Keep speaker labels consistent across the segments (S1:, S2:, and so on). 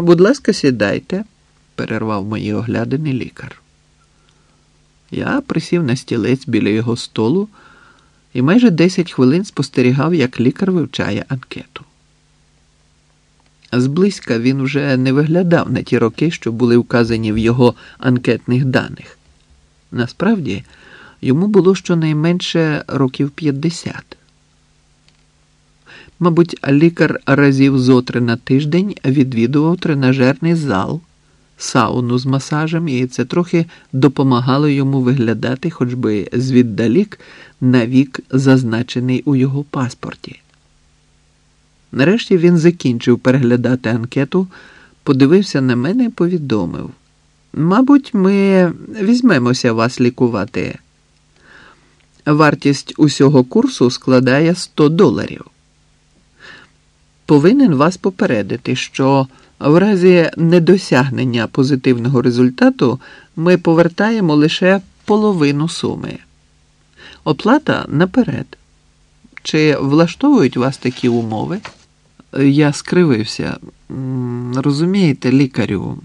S1: Будь ласка, сідайте, перервав мої оглядини лікар. Я присів на стілець біля його столу і майже 10 хвилин спостерігав, як лікар вивчає анкету. Зблизька він вже не виглядав на ті роки, що були вказані в його анкетних даних. Насправді, йому було щонайменше років 50. Мабуть, лікар разів зотри на тиждень відвідував тренажерний зал, сауну з масажем, і це трохи допомагало йому виглядати, хоч би звіддалік на вік, зазначений у його паспорті. Нарешті він закінчив переглядати анкету, подивився на мене і повідомив: Мабуть, ми візьмемося вас лікувати. Вартість усього курсу складає 100 доларів. Повинен вас попередити, що в разі недосягнення позитивного результату ми повертаємо лише половину суми. Оплата наперед. Чи влаштовують вас такі умови? Я скривився. Розумієте, лікарю,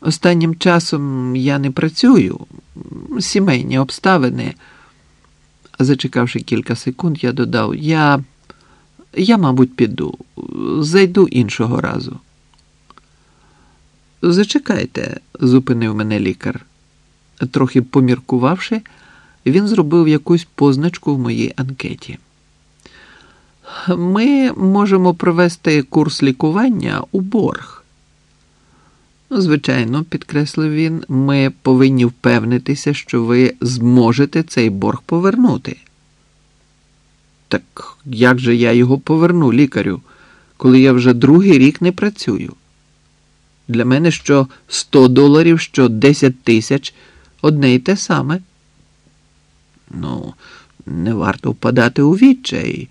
S1: останнім часом я не працюю, сімейні обставини. Зачекавши кілька секунд, я додав: Я, я, мабуть, піду, зайду іншого разу. Зачекайте, зупинив мене лікар. Трохи поміркувавши, він зробив якусь позначку в моїй анкеті. Ми можемо провести курс лікування у борг. Звичайно, підкреслив він, ми повинні впевнитися, що ви зможете цей борг повернути. Так як же я його поверну, лікарю, коли я вже другий рік не працюю? Для мене що 100 доларів, що 10 тисяч одне й те саме. Ну, не варто впадати у відчай.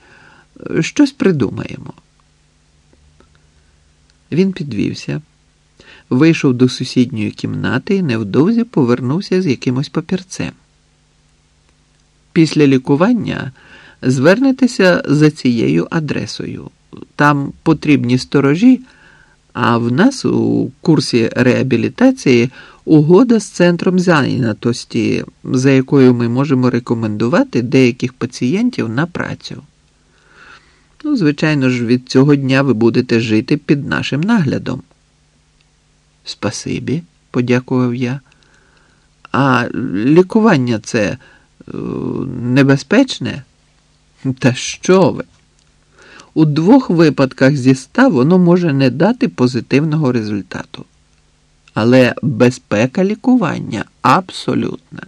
S1: Щось придумаємо. Він підвівся, вийшов до сусідньої кімнати і невдовзі повернувся з якимось папірцем. Після лікування звернетеся за цією адресою. Там потрібні сторожі, а в нас у курсі реабілітації угода з центром зайнятості, за якою ми можемо рекомендувати деяких пацієнтів на працю. Ну, звичайно ж, від цього дня ви будете жити під нашим наглядом. Спасибі, подякував я. А лікування це е, небезпечне? Та що ви? У двох випадках зі ста воно може не дати позитивного результату. Але безпека лікування абсолютна.